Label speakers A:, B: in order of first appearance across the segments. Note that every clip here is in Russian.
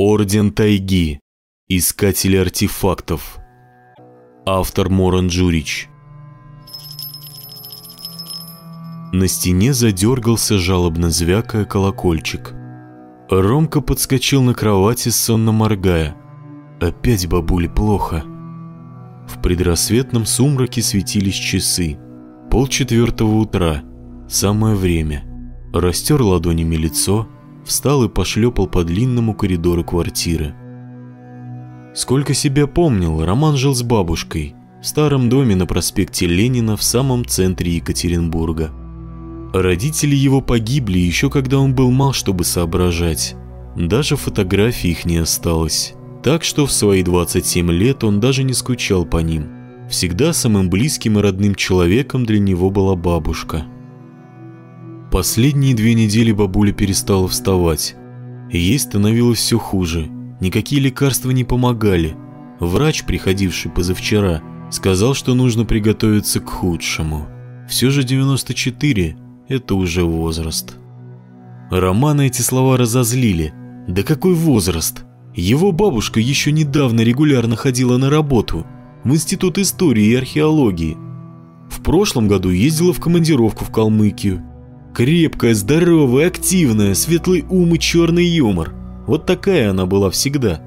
A: Орден Тайги. Искатели артефактов. Автор Моран Джурич. На стене задергался жалобно звякая колокольчик. Ромка подскочил на кровати, сонно моргая. Опять бабуле плохо. В предрассветном сумраке светились часы. Пол четвертого утра. Самое время. Растер ладонями лицо, встал и пошлепал по длинному коридору квартиры. Сколько себя помнил, Роман жил с бабушкой в старом доме на проспекте Ленина в самом центре Екатеринбурга. Родители его погибли еще когда он был мал, чтобы соображать. Даже фотографий их не осталось. Так что в свои 27 лет он даже не скучал по ним. Всегда самым близким и родным человеком для него была бабушка. Последние две недели бабуля перестала вставать. Ей становилось все хуже. Никакие лекарства не помогали. Врач, приходивший позавчера, сказал, что нужно приготовиться к худшему. Все же 94 – это уже возраст. Романа эти слова разозлили. Да какой возраст? Его бабушка еще недавно регулярно ходила на работу в Институт истории и археологии. В прошлом году ездила в командировку в Калмыкию. Крепкая, здоровая, активная, светлый ум и черный юмор. Вот такая она была всегда.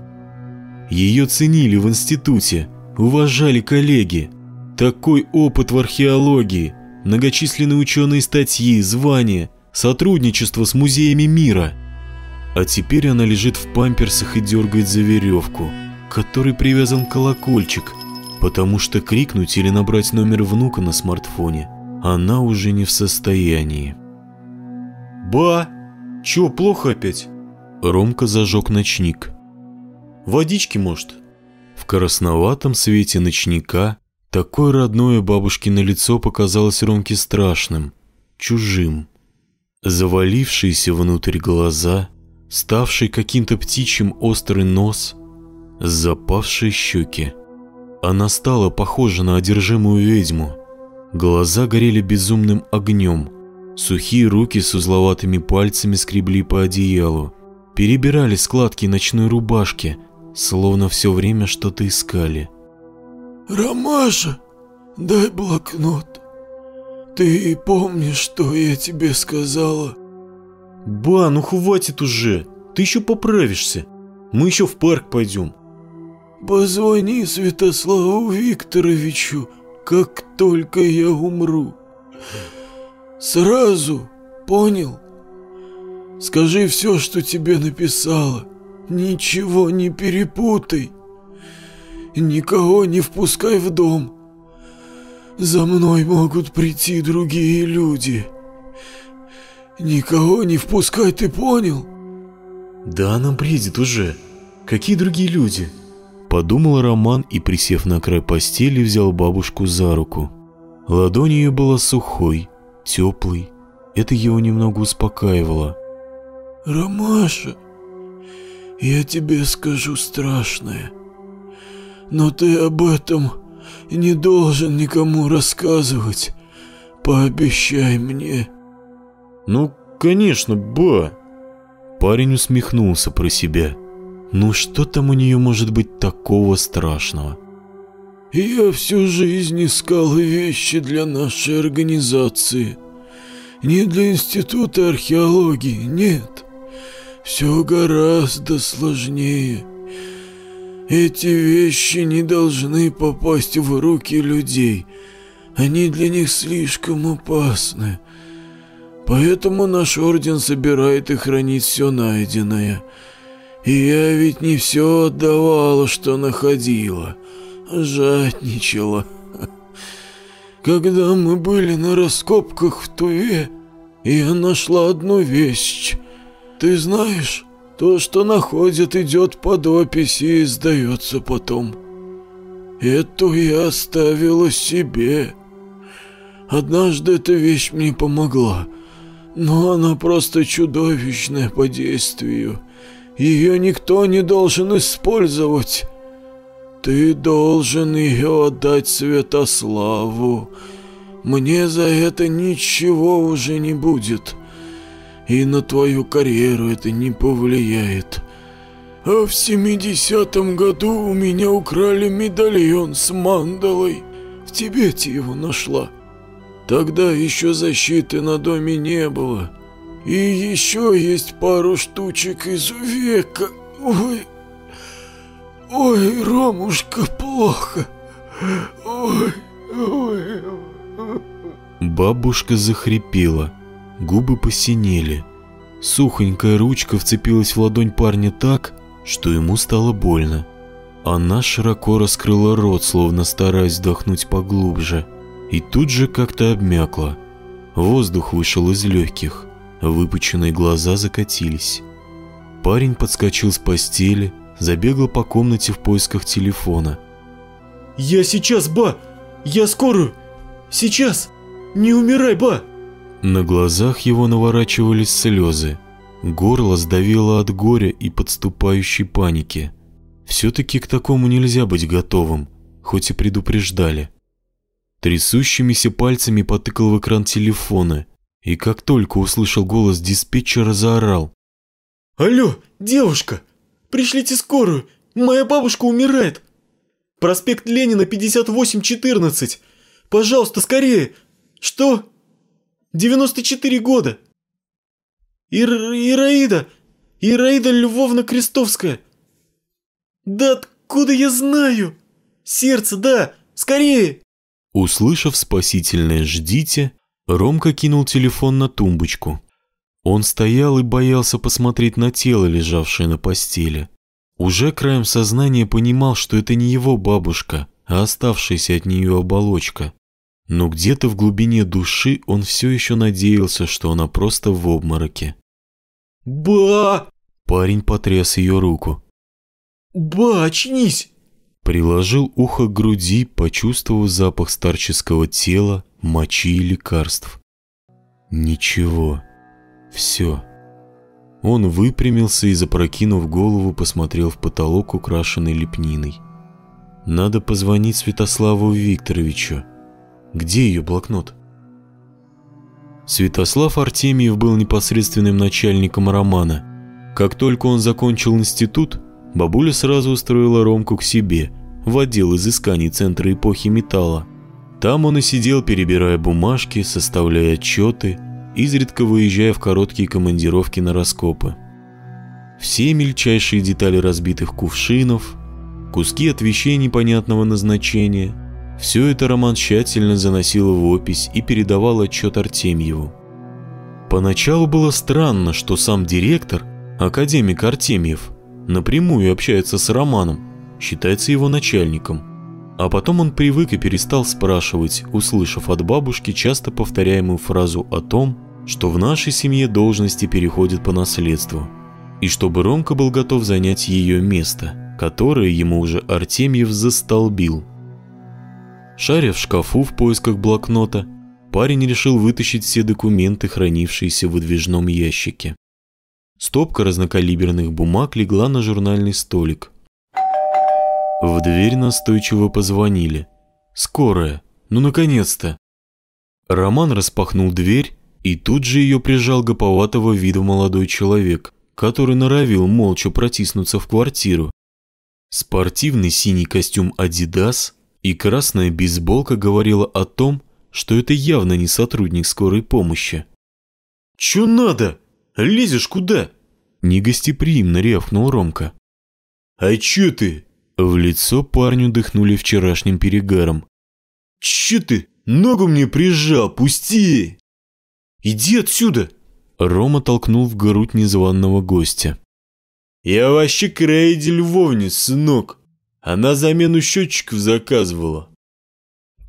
A: Ее ценили в институте, уважали коллеги. Такой опыт в археологии, многочисленные ученые статьи, звания, сотрудничество с музеями мира. А теперь она лежит в памперсах и дергает за веревку, к которой привязан колокольчик, потому что крикнуть или набрать номер внука на смартфоне она уже не в состоянии.
B: «Ба! Чего, плохо опять?»
A: Ромка зажег ночник.
B: «Водички, может?»
A: В красноватом свете ночника такое родное бабушкино лицо показалось Ромке страшным, чужим. Завалившиеся внутрь глаза, ставший каким-то птичьим острый нос, запавшие щеки. Она стала похожа на одержимую ведьму. Глаза горели безумным огнем – Сухие руки с узловатыми пальцами скребли по одеялу, перебирали складки ночной рубашки, словно все время что-то искали.
C: «Ромаша, дай блокнот. Ты помнишь, что я тебе сказала?»
B: «Ба, ну хватит уже, ты еще поправишься. Мы еще в парк пойдем».
C: «Позвони Святославу Викторовичу, как только я умру. Сразу, понял? Скажи все, что тебе написала. Ничего не перепутай. Никого не впускай в дом. За мной могут прийти другие люди. Никого не впускай, ты понял?
B: Да она бредит уже. Какие другие люди?
A: Подумал Роман и, присев на край постели, взял бабушку за руку. Ладонь ее была сухой, теплый. Это его немного успокаивало.
C: «Ромаша, я тебе скажу страшное, но ты об этом не должен никому рассказывать. Пообещай мне».
B: «Ну, конечно, ба!»
A: Парень усмехнулся про себя. «Ну что там у нее может быть такого страшного?»
C: Я всю жизнь искал вещи для нашей организации. Не для Института археологии, нет. Все гораздо сложнее. Эти вещи не должны попасть в руки людей. Они для них слишком опасны. Поэтому наш орден собирает и хранит все найденное. И я ведь не все отдавала, что находила жадничала. Когда мы были на раскопках в Туве, я нашла одну вещь. Ты знаешь, то, что находят, идет под опись и издается потом. Эту я оставила себе. Однажды эта вещь мне помогла, но она просто чудовищная по действию. Ее никто не должен использовать. «Ты должен ее отдать Святославу. Мне за это ничего уже не будет, и на твою карьеру это не повлияет. а в семидесятом году у меня украли медальон с мандалой. В Тибете его нашла. Тогда еще защиты на доме не было. И еще есть пару штучек из века. Ой, ой, Ромушка, плохо. Ой, ой.
A: Бабушка захрипела, губы посинели. Сухонькая ручка вцепилась в ладонь парня так, что ему стало больно. Она широко раскрыла рот, словно стараясь вдохнуть поглубже, и тут же как-то обмякла. Воздух вышел из легких, выпученные глаза закатились. Парень подскочил с постели, забегал по комнате в поисках телефона.
B: «Я сейчас, ба! Я скорую! Сейчас! Не умирай, ба!»
A: На глазах его наворачивались слезы. Горло сдавило от горя и подступающей паники. Все-таки к такому нельзя быть готовым, хоть и предупреждали. Трясущимися пальцами потыкал в экран телефона, и как только услышал голос диспетчера, заорал.
B: «Алло, девушка! Пришлите скорую! Моя бабушка умирает! Проспект Ленина, 5814! Пожалуйста, скорее! Что? 94 года!» Ир... Ираида! Ираида Львовна Крестовская! Да откуда я знаю? Сердце, да! Скорее!»
A: Услышав спасительное «ждите», Ромка кинул телефон на тумбочку. Он стоял и боялся посмотреть на тело, лежавшее на постели. Уже краем сознания понимал, что это не его бабушка, а оставшаяся от нее оболочка. Но где-то в глубине души он все еще надеялся, что она просто в обмороке.
B: «Ба!»
A: Парень потряс ее руку.
B: «Ба, очнись!»
A: Приложил ухо к груди, почувствовав запах старческого тела, мочи и лекарств. Ничего. Все. Он выпрямился и, запрокинув голову, посмотрел в потолок, украшенный лепниной. Надо позвонить Святославу Викторовичу. Где ее блокнот? Святослав Артемьев был непосредственным начальником романа. Как только он закончил институт, бабуля сразу устроила Ромку к себе, в отдел изысканий Центра эпохи металла. Там он и сидел, перебирая бумажки, составляя отчеты, изредка выезжая в короткие командировки на раскопы. Все мельчайшие детали разбитых кувшинов, куски от вещей непонятного назначения – все это Роман тщательно заносил в опись и передавал отчет Артемьеву. Поначалу было странно, что сам директор, академик Артемьев, напрямую общается с Романом, считается его начальником. А потом он привык и перестал спрашивать, услышав от бабушки часто повторяемую фразу о том, что в нашей семье должности переходят по наследству, и чтобы Ромка был готов занять ее место, которое ему уже Артемьев застолбил. Шаря в шкафу в поисках блокнота, парень решил вытащить все документы, хранившиеся в выдвижном ящике. Стопка разнокалиберных бумаг легла на журнальный столик. В дверь настойчиво позвонили. «Скорая! Ну, наконец-то!» Роман распахнул дверь, и тут же ее прижал гоповатого вида молодой человек, который норовил молча протиснуться в квартиру. Спортивный синий костюм «Адидас», и красная бейсболка говорила о том, что это явно не сотрудник скорой помощи.
B: «Чё надо? Лезешь куда?»
A: Негостеприимно рявкнул Ромка.
B: «А чё ты?»
A: В лицо парню дыхнули вчерашним перегаром.
B: «Чё ты? Ногу мне прижал, пусти!» «Иди отсюда!»
A: Рома толкнул в грудь незваного гостя.
B: «Я вообще к Рейде Львовне, сынок!» Она замену счетчиков заказывала.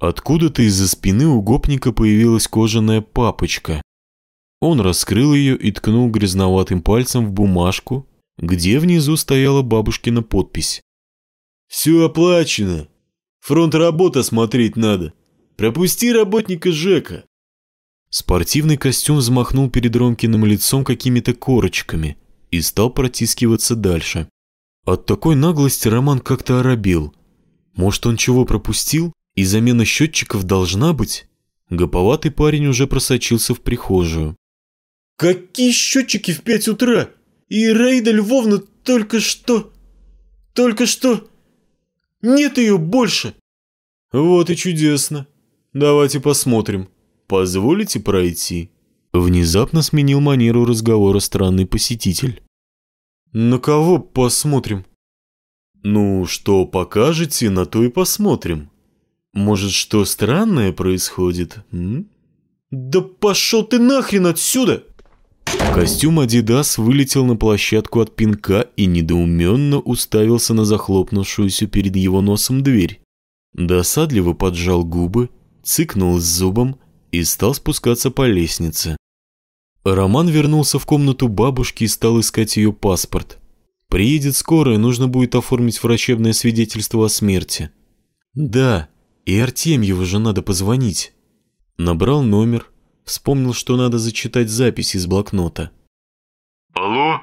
A: Откуда-то из-за спины у гопника появилась кожаная папочка. Он раскрыл ее и ткнул грязноватым пальцем в бумажку, где внизу стояла бабушкина подпись.
B: «Все оплачено. Фронт работы смотреть надо. Пропусти работника Жека».
A: Спортивный костюм взмахнул перед Ромкиным лицом какими-то корочками и стал протискиваться дальше. От такой наглости Роман как-то оробил. Может, он чего пропустил? И замена счетчиков должна быть? Гоповатый парень уже просочился в прихожую.
B: «Какие счетчики в пять утра? И Рейда Львовна только что...» Только что нет ее больше.
A: Вот и чудесно. Давайте посмотрим. Позволите пройти? Внезапно сменил манеру разговора странный посетитель.
B: На кого посмотрим?
A: Ну, что покажете, на то и посмотрим. Может, что странное происходит, м?
B: Да пошел ты нахрен отсюда!
A: Костюм Адидас вылетел на площадку от пинка и недоуменно уставился на захлопнувшуюся перед его носом дверь. Досадливо поджал губы, цыкнул с зубом и стал спускаться по лестнице. Роман вернулся в комнату бабушки и стал искать ее паспорт. Приедет скорая, нужно будет оформить врачебное свидетельство о смерти. Да, и Артемьеву же надо позвонить. Набрал номер, вспомнил, что надо зачитать запись из блокнота.
D: «Алло,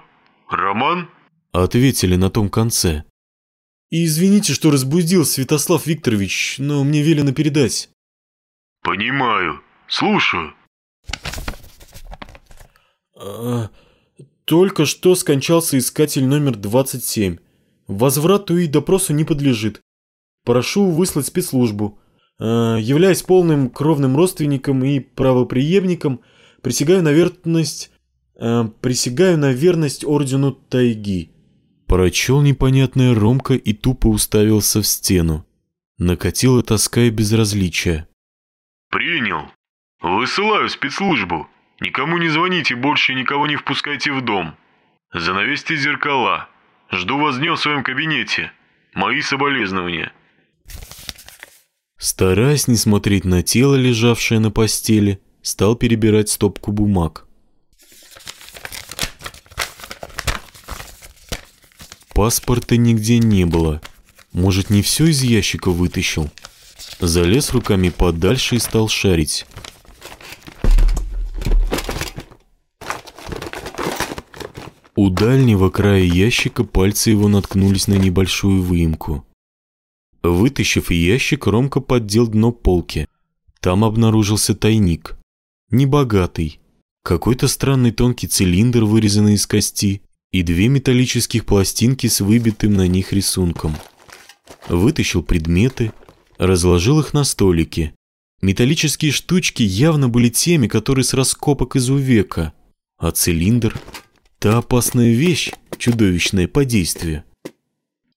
D: Роман?»
A: Ответили на том конце.
B: «Извините, что разбудил, Святослав Викторович, но мне велено передать».
D: «Понимаю. Слушаю».
B: А, только что скончался искатель номер 27. Возврату и допросу не подлежит. Прошу выслать спецслужбу. А, являясь полным кровным родственником и правоприемником, присягаю на верность... А, присягаю на верность ордену Тайги.
A: Прочел непонятное Ромка и тупо уставился в стену. Накатила тоска и безразличие.
D: «Принял. Высылаю спецслужбу. Никому не звоните, больше никого не впускайте в дом. Занавесьте зеркала. Жду вас днем в своем кабинете. Мои соболезнования».
A: Стараясь не смотреть на тело, лежавшее на постели, стал перебирать стопку бумаг. Паспорта нигде не было. Может, не все из ящика вытащил? Залез руками подальше и стал шарить. У дальнего края ящика пальцы его наткнулись на небольшую выемку. Вытащив ящик, Ромка поддел дно полки. Там обнаружился тайник. Небогатый. Какой-то странный тонкий цилиндр, вырезанный из кости, и две металлических пластинки с выбитым на них рисунком. Вытащил предметы, разложил их на столике. Металлические штучки явно были теми, которые с раскопок из увека, а цилиндр — та опасная вещь, чудовищное по действию.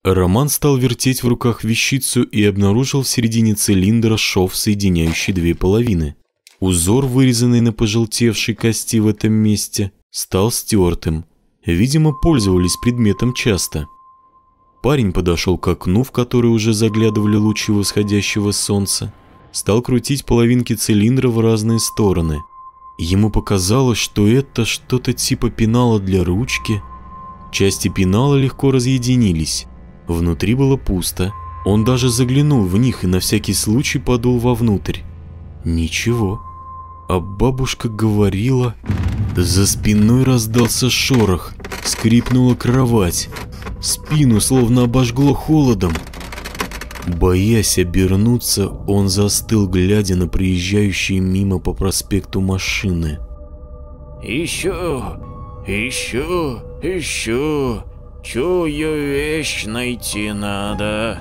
A: Роман стал вертеть в руках вещицу и обнаружил в середине цилиндра шов, соединяющий две половины. Узор, вырезанный на пожелтевшей кости в этом месте, стал стертым. Видимо, пользовались предметом часто. Парень подошел к окну, в которое уже заглядывали лучи восходящего солнца. Стал крутить половинки цилиндра в разные стороны. Ему показалось, что это что-то типа пенала для ручки. Части пенала легко разъединились. Внутри было пусто. Он даже заглянул в них и на всякий случай подул вовнутрь. Ничего. А бабушка говорила... За спиной раздался шорох, скрипнула кровать. Спину словно обожгло холодом. Боясь обернуться, он застыл, глядя на приезжающие мимо по проспекту машины.
C: «Еще, еще, еще, чую вещь найти надо».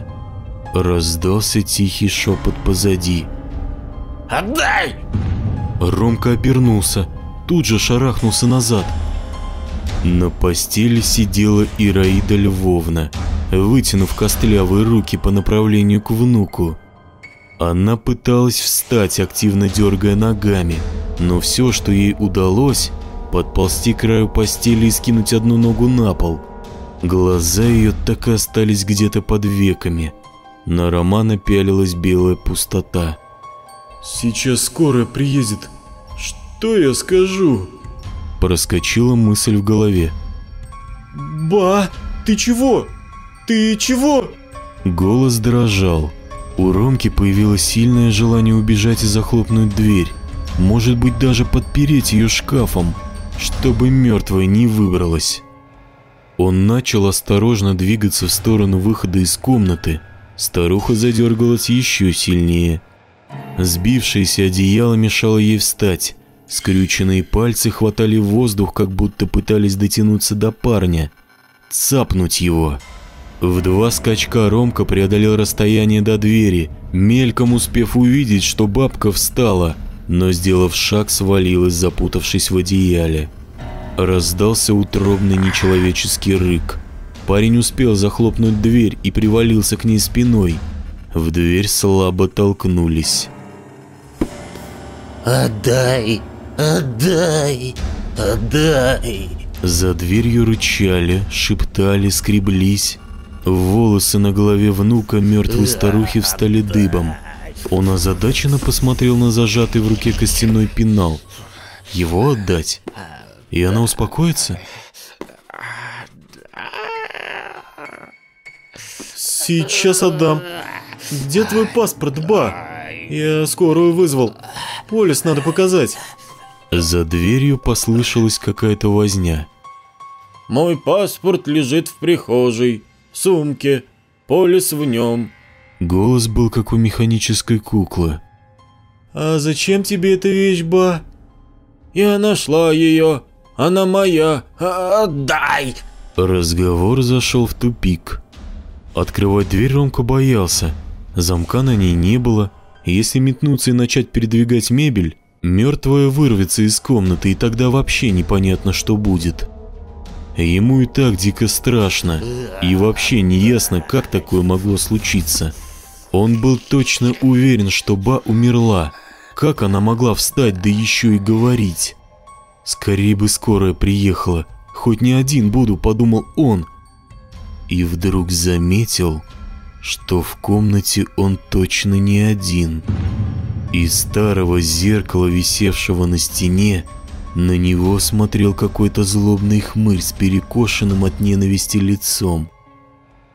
A: Раздался тихий шепот позади.
C: «Отдай!»
A: Ромка обернулся, тут же шарахнулся назад. На постели сидела Ираида Львовна, вытянув костлявые руки по направлению к внуку. Она пыталась встать, активно дергая ногами, но все, что ей удалось, подползти к краю постели и скинуть одну ногу на пол. Глаза ее так и остались где-то под веками. На Романа пялилась белая пустота.
B: «Сейчас скорая приедет. Что я скажу?»
A: Проскочила мысль в голове.
B: «Ба, ты чего? Ты чего?»
A: Голос дрожал. У Ромки появилось сильное желание убежать и захлопнуть дверь. Может быть, даже подпереть ее шкафом, чтобы мертвая не выбралась. Он начал осторожно двигаться в сторону выхода из комнаты. Старуха задергалась еще сильнее. Сбившееся одеяло мешало ей встать. Скрюченные пальцы хватали воздух, как будто пытались дотянуться до парня. Цапнуть его. В два скачка Ромка преодолел расстояние до двери, мельком успев увидеть, что бабка встала, но, сделав шаг, свалилась, запутавшись в одеяле. Раздался утробный нечеловеческий рык. Парень успел захлопнуть дверь и привалился к ней спиной. В дверь слабо толкнулись.
E: «Отдай! Отдай! Отдай!»
A: За дверью рычали, шептали, скреблись. Волосы на голове внука мертвой старухи встали дыбом. Он озадаченно посмотрел на зажатый в руке костяной пенал. Его отдать? И она успокоится?
B: Сейчас отдам. Где твой паспорт, ба? Я скорую вызвал. Полис надо показать.
A: За дверью послышалась какая-то возня.
B: Мой паспорт лежит в прихожей, в сумке, полис в нем.
A: Голос был как у механической куклы.
B: А зачем тебе эта вещь, ба?
C: Я нашла ее. Она моя. Отдай!
A: Разговор зашел в тупик. Открывать дверь Ромка боялся. Замка на ней не было. Если метнуться и начать передвигать мебель, мертвая вырвется из комнаты, и тогда вообще непонятно, что будет. Ему и так дико страшно, и вообще не ясно, как такое могло случиться. Он был точно уверен, что Ба умерла. Как она могла встать, да еще и говорить? Скорее бы скорая приехала, хоть не один буду, подумал он. И вдруг заметил, что в комнате он точно не один. Из старого зеркала, висевшего на стене, на него смотрел какой-то злобный хмырь с перекошенным от ненависти лицом.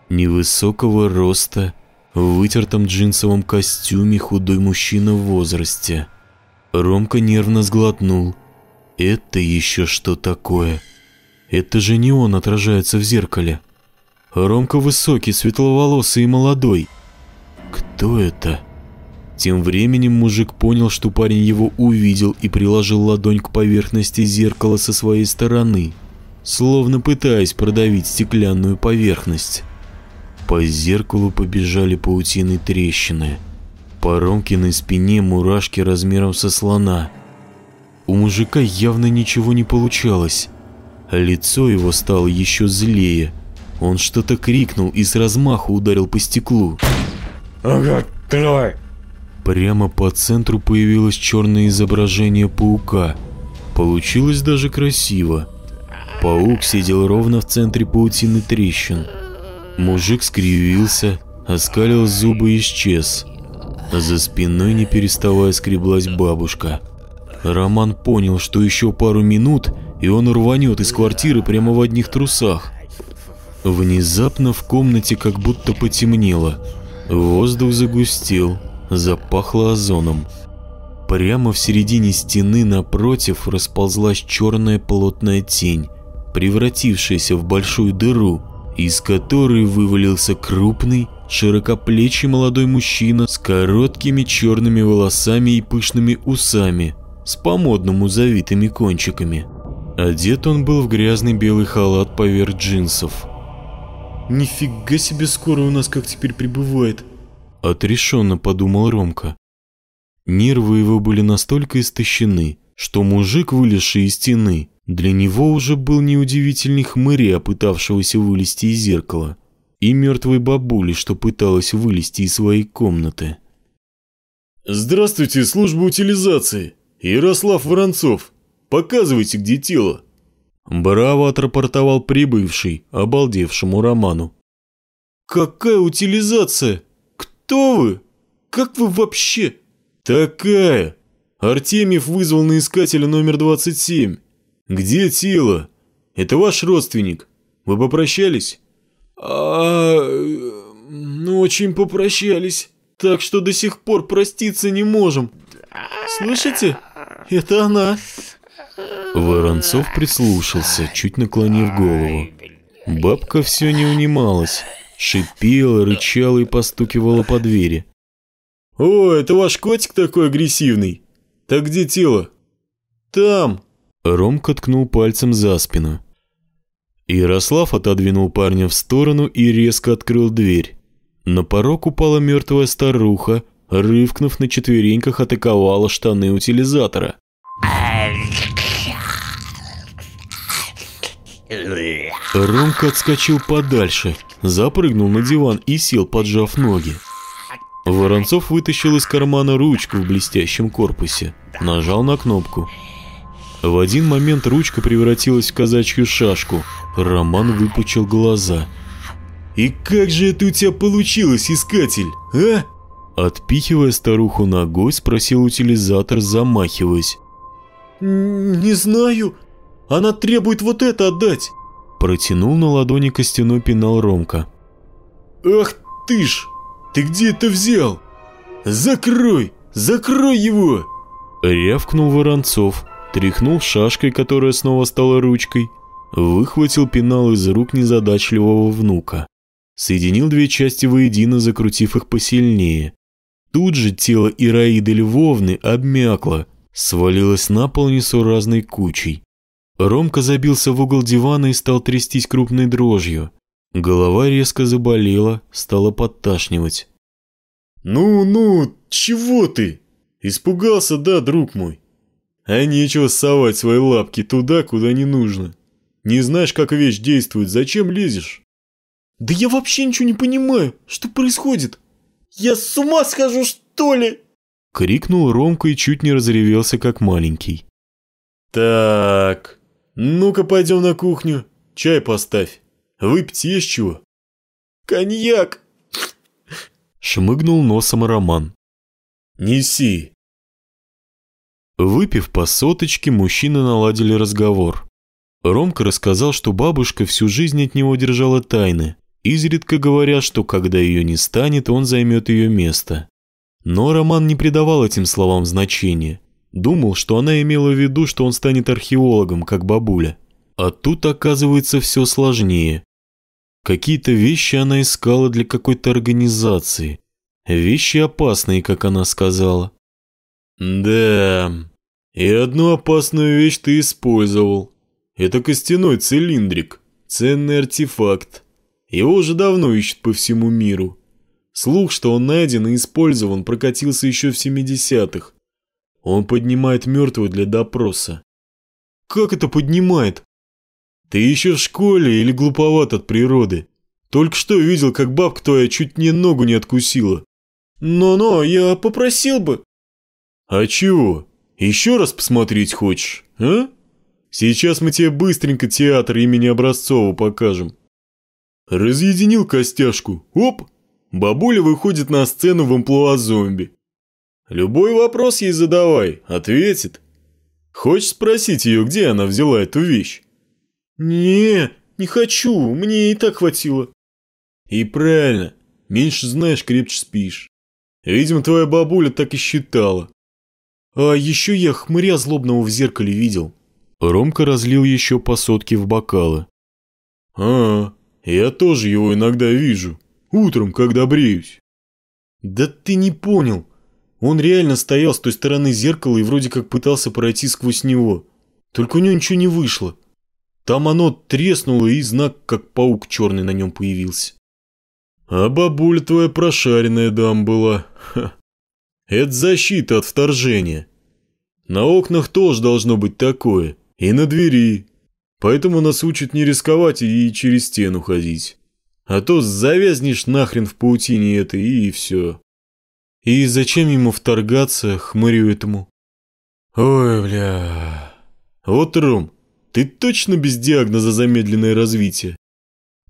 A: Невысокого роста, в вытертом джинсовом костюме худой мужчина в возрасте. Ромка нервно сглотнул. Это еще что такое? Это же не он отражается в зеркале. Ромка высокий, светловолосый и молодой. Кто это? Тем временем мужик понял, что парень его увидел и приложил ладонь к поверхности зеркала со своей стороны, словно пытаясь продавить стеклянную поверхность. По зеркалу побежали паутины трещины. По Ромкиной спине мурашки размером со слона. У мужика явно ничего не получалось. Лицо его стало еще злее. Он что-то крикнул и с размаху ударил по стеклу.
C: «Ага, давай!»
A: Прямо по центру появилось черное изображение паука. Получилось даже красиво. Паук сидел ровно в центре паутины трещин. Мужик скривился, оскалил зубы и исчез. За спиной не переставая скреблась бабушка. Роман понял, что еще пару минут, и он рванет из квартиры прямо в одних трусах. Внезапно в комнате как будто потемнело. Воздух загустел, запахло озоном. Прямо в середине стены напротив расползлась черная плотная тень, превратившаяся в большую дыру, из которой вывалился крупный, широкоплечий молодой мужчина с короткими черными волосами и пышными усами, с по-модному завитыми кончиками. Одет он был в грязный белый халат поверх джинсов.
B: Нифига себе скоро у нас как теперь прибывает.
A: Отрешенно подумал Ромка. Нервы его были настолько истощены, что мужик, вылезший из стены, для него уже был неудивительный хмыря, пытавшегося вылезти из зеркала, и мертвой бабули, что пыталась вылезти из своей комнаты.
B: «Здравствуйте, служба утилизации! Ярослав Воронцов! Показывайте, где тело!»
A: Браво отрапортовал прибывший, обалдевшему Роману.
B: «Какая утилизация? Кто вы? Как вы вообще?» «Такая! Артемьев вызвал на искателя номер 27. Где тело? Это ваш родственник. Вы попрощались?» «А... ну очень попрощались. Так что до сих пор проститься не можем. Слышите? Это она!»
A: Воронцов прислушался, чуть наклонив голову. Бабка все не унималась, шипела, рычала и постукивала по двери.
B: «О, это ваш котик такой агрессивный? Так где тело?» «Там!»
A: Ромка ткнул пальцем за спину. Ярослав отодвинул парня в сторону и резко открыл дверь. На порог упала мертвая старуха, рывкнув на четвереньках, атаковала штаны утилизатора. Ромка отскочил подальше, запрыгнул на диван и сел, поджав ноги. Воронцов вытащил из кармана ручку в блестящем корпусе, нажал на кнопку. В один момент ручка превратилась в казачью шашку. Роман выпучил глаза.
B: «И как же это у тебя получилось, искатель, а?»
A: Отпихивая старуху ногой, спросил утилизатор, замахиваясь.
B: «Не знаю. Она требует вот это отдать».
A: Протянул на ладони костяной пенал Ромка.
B: «Ах ты ж! Ты где это взял? Закрой! Закрой его!»
A: Рявкнул Воронцов, тряхнул шашкой, которая снова стала ручкой, выхватил пенал из рук незадачливого внука. Соединил две части воедино, закрутив их посильнее. Тут же тело Ираиды Львовны обмякло, свалилось на пол несуразной кучей. Ромка забился в угол дивана и стал трястись крупной дрожью. Голова резко заболела, стала подташнивать.
B: «Ну-ну, чего ты? Испугался, да, друг мой? А нечего совать свои лапки туда, куда не нужно. Не знаешь, как вещь действует, зачем лезешь?» «Да я вообще ничего не понимаю, что происходит?» Я с ума схожу, что ли?»
A: Крикнул Ромка и чуть не разревелся, как маленький.
B: «Так, ну-ка пойдем на кухню, чай поставь. Выпить есть чего?» «Коньяк!»
A: Шмыгнул носом Роман.
B: «Неси!»
A: Выпив по соточке, мужчины наладили разговор. Ромка рассказал, что бабушка всю жизнь от него держала тайны, изредка говоря, что когда ее не станет, он займет ее место. Но Роман не придавал этим словам значения. Думал, что она имела в виду, что он станет археологом, как бабуля. А тут оказывается все сложнее. Какие-то вещи она искала для какой-то организации. Вещи опасные, как она сказала.
B: «Да, и одну опасную вещь ты использовал. Это костяной цилиндрик, ценный артефакт. Его уже давно ищут по всему миру. Слух, что он найден и использован, прокатился еще в 70-х. Он поднимает мертвую для допроса. Как это поднимает? Ты еще в школе или глуповат от природы? Только что видел, как бабка твоя чуть мне ногу не откусила. Но-но, я попросил бы. А чего? Еще раз посмотреть хочешь, а? Сейчас мы тебе быстренько театр имени Образцова покажем. Разъединил костяшку. Оп! Бабуля выходит на сцену в амплуа зомби. Любой вопрос ей задавай, ответит. Хочешь спросить ее, где она взяла эту вещь? Не, не хочу, мне и так хватило. И правильно, меньше знаешь, крепче спишь. Видимо, твоя бабуля так и считала. А еще я хмыря злобного в зеркале видел.
A: Ромка разлил еще по сотке в бокалы.
B: А, я тоже его иногда вижу. Утром, когда бреюсь. Да ты не понял. Он реально стоял с той стороны зеркала и вроде как пытался пройти сквозь него. Только у него ничего не вышло. Там оно треснуло, и знак, как паук черный на нем появился. А бабуля твоя прошаренная дам была. Ха. Это защита от вторжения. На окнах тоже должно быть такое. И на двери. Поэтому нас учат не рисковать и через стену ходить. А то завязнешь нахрен в паутине этой и все. И зачем ему вторгаться, хмырю этому? Ой, бля. Вот, Ром, ты точно без диагноза замедленное развитие?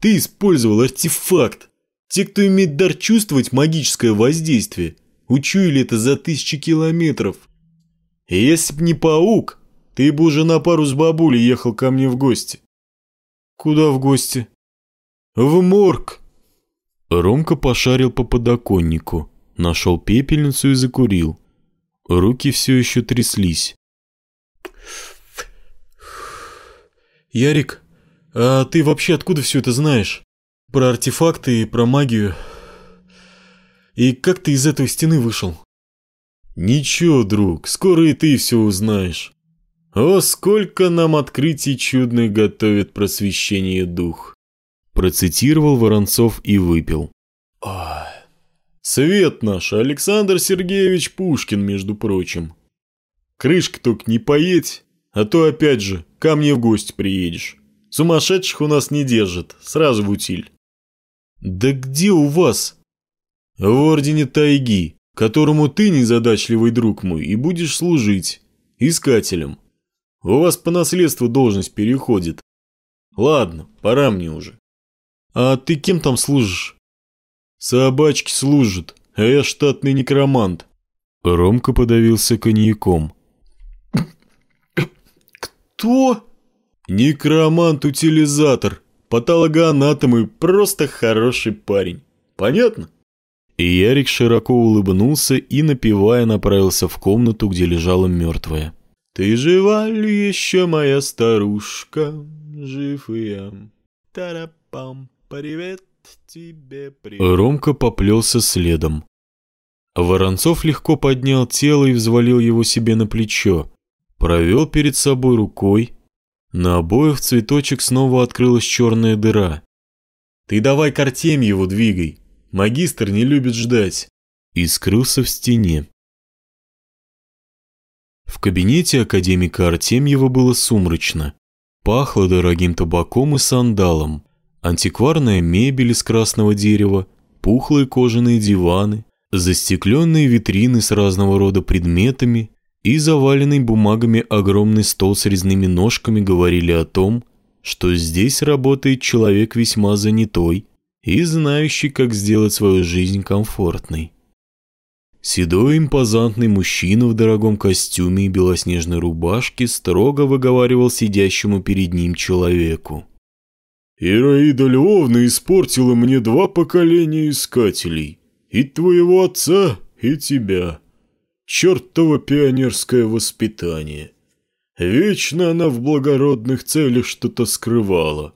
B: Ты использовал артефакт. Те, кто имеет дар чувствовать магическое воздействие, учуяли это за тысячи километров. И если б не паук, ты бы уже на пару с бабулей ехал ко мне в гости. Куда в гости? В морг.
A: Ромка пошарил по подоконнику, нашел пепельницу и закурил. Руки все еще тряслись.
B: Ярик, а ты вообще откуда все это знаешь? Про артефакты и про магию? И как ты из этой стены вышел? Ничего, друг, скоро и ты все узнаешь. О, сколько нам открытий чудных готовит просвещение дух.
A: Процитировал Воронцов и выпил.
B: Ой. Свет наш, Александр Сергеевич Пушкин, между прочим. Крышка только не поедь, а то опять же ко мне в гости приедешь. Сумасшедших у нас не держат, сразу в утиль. Да где у вас? В ордене тайги, которому ты, незадачливый друг мой, и будешь служить. Искателем. У вас по наследству должность переходит. Ладно, пора мне уже. А ты кем там служишь? Собачки служат, а я штатный некромант.
A: Ромка подавился коньяком.
B: Кто? Некромант-утилизатор, патологоанатом и просто хороший парень. Понятно?
A: И Ярик широко улыбнулся и, напевая, направился в комнату, где лежала мертвая.
B: «Ты жива ли еще, моя старушка? Жив я. Тарапам, привет тебе, привет».
A: Ромка поплелся следом. Воронцов легко поднял тело и взвалил его себе на плечо. Провел перед собой рукой, на обоих цветочек снова открылась черная дыра.
B: «Ты давай к Артемьеву двигай. Магистр не любит ждать».
A: И скрылся в стене. В кабинете академика Артемьева было сумрачно. Пахло дорогим табаком и сандалом. Антикварная мебель из красного дерева, пухлые кожаные диваны, застекленные витрины с разного рода предметами и заваленный бумагами огромный стол с резными ножками говорили о том, что здесь работает человек весьма занятой и знающий, как сделать свою жизнь комфортной. Седой импозантный мужчина в дорогом костюме и белоснежной рубашке строго выговаривал сидящему перед ним человеку.
B: «Ираида Львовна испортила мне два поколения искателей, и твоего отца, и тебя чертово пионерское воспитание. Вечно она в благородных целях что-то скрывала.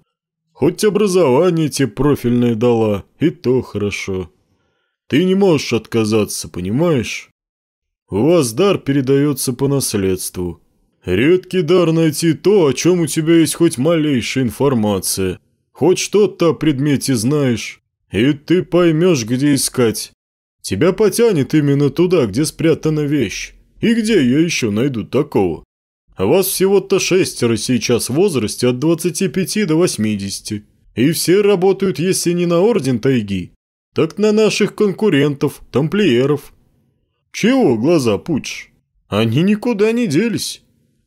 B: Хоть образование тебе профильное дала, и то хорошо. Ты не можешь отказаться, понимаешь? У вас дар передается по наследству. Редкий дар найти то, о чем у тебя есть хоть малейшая информация. Хоть что-то о предмете знаешь, и ты поймешь, где искать. Тебя потянет именно туда, где спрятана вещь. И где я еще найду такого? А вас всего-то шестеро сейчас в возрасте от 25 до 80. И все работают, если не на Орден Тайги, так на наших конкурентов, тамплиеров. Чего глаза пучишь? Они никуда не делись.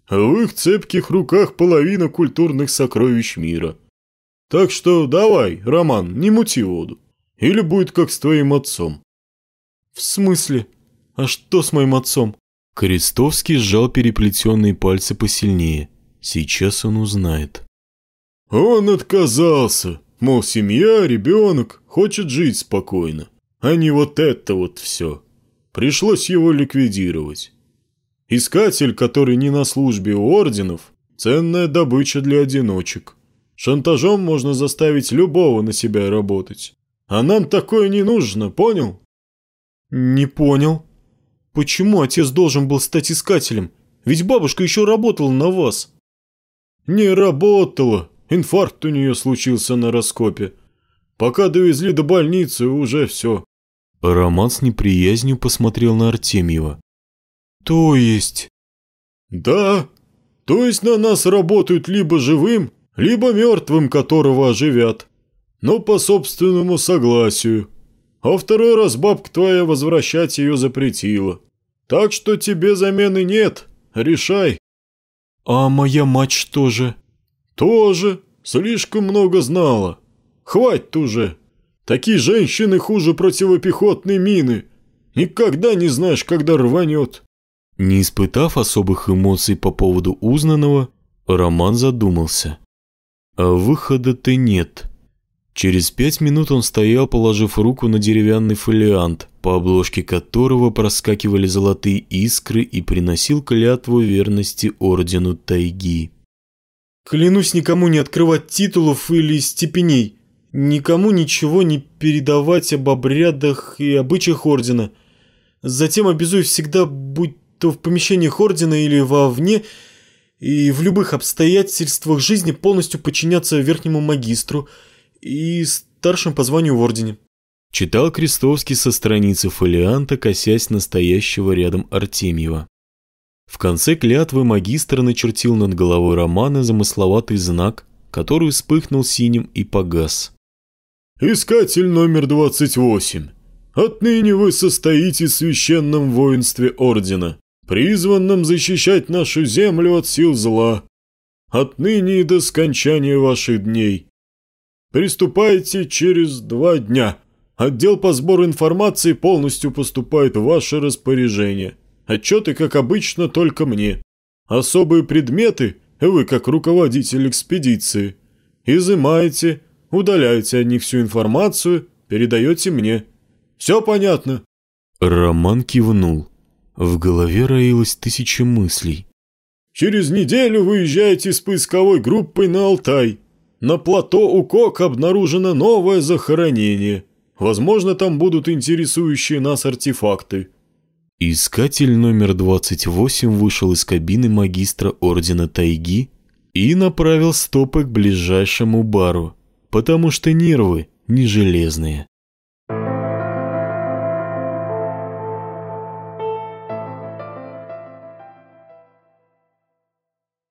B: А в их цепких руках половина культурных сокровищ мира. Так что давай, Роман, не мути воду. Или будет как с твоим отцом. «В смысле? А что с моим отцом?»
A: Крестовский сжал переплетенные пальцы посильнее. Сейчас он узнает.
B: «Он отказался. Мол, семья, ребенок, хочет жить спокойно. А не вот это вот все. Пришлось его ликвидировать. Искатель, который не на службе у орденов, ценная добыча для одиночек. Шантажом можно заставить любого на себя работать. А нам такое не нужно, понял?»
F: «Не понял. Почему отец должен был стать искателем? Ведь бабушка еще работала на вас».
B: «Не работала. Инфаркт у нее случился на раскопе. Пока довезли до больницы, уже все».
A: Роман с неприязнью посмотрел на Артемьева.
F: «То есть?»
B: «Да. То есть на нас работают либо живым, либо мертвым, которого оживят. Но по собственному согласию. А второй раз бабка твоя возвращать ее запретила. Так что тебе замены нет. Решай.
F: А моя мать что же?
B: Тоже. Слишком много знала. Хватит уже. Такие женщины хуже противопехотной мины. Никогда не знаешь, когда рванет.
A: Не испытав особых эмоций по поводу узнанного, Роман задумался. А выхода-то нет. Через пять минут он стоял, положив руку на деревянный фолиант, по обложке которого проскакивали золотые искры и приносил клятву верности Ордену Тайги.
F: «Клянусь никому не открывать титулов или степеней, никому ничего не передавать об обрядах и обычаях Ордена. Затем обязуюсь всегда, будь то в помещениях Ордена или вовне, и в любых обстоятельствах жизни полностью подчиняться верхнему магистру и старшим по званию в ордене.
A: Читал Крестовский со страницы фолианта, косясь настоящего рядом Артемьева. В конце клятвы магистр начертил над головой Романа замысловатый знак, который вспыхнул синим и погас.
C: «Искатель номер 28. Отныне вы состоите в священном воинстве Ордена, призванном защищать нашу землю от сил зла. Отныне и до скончания ваших дней. Приступайте через два дня». Отдел по сбору информации полностью поступает в ваше распоряжение. Отчеты, как обычно, только мне. Особые предметы вы, как руководитель экспедиции, изымаете, удаляете о них всю информацию, передаете мне. Все понятно?»
A: Роман кивнул. В голове роилось тысяча мыслей.
C: «Через неделю выезжаете с поисковой группой на Алтай. На плато у Кок обнаружено новое захоронение». Возможно, там будут интересующие нас артефакты».
A: Искатель номер 28 вышел из кабины магистра Ордена Тайги и направил стопы к ближайшему бару, потому что нервы не железные.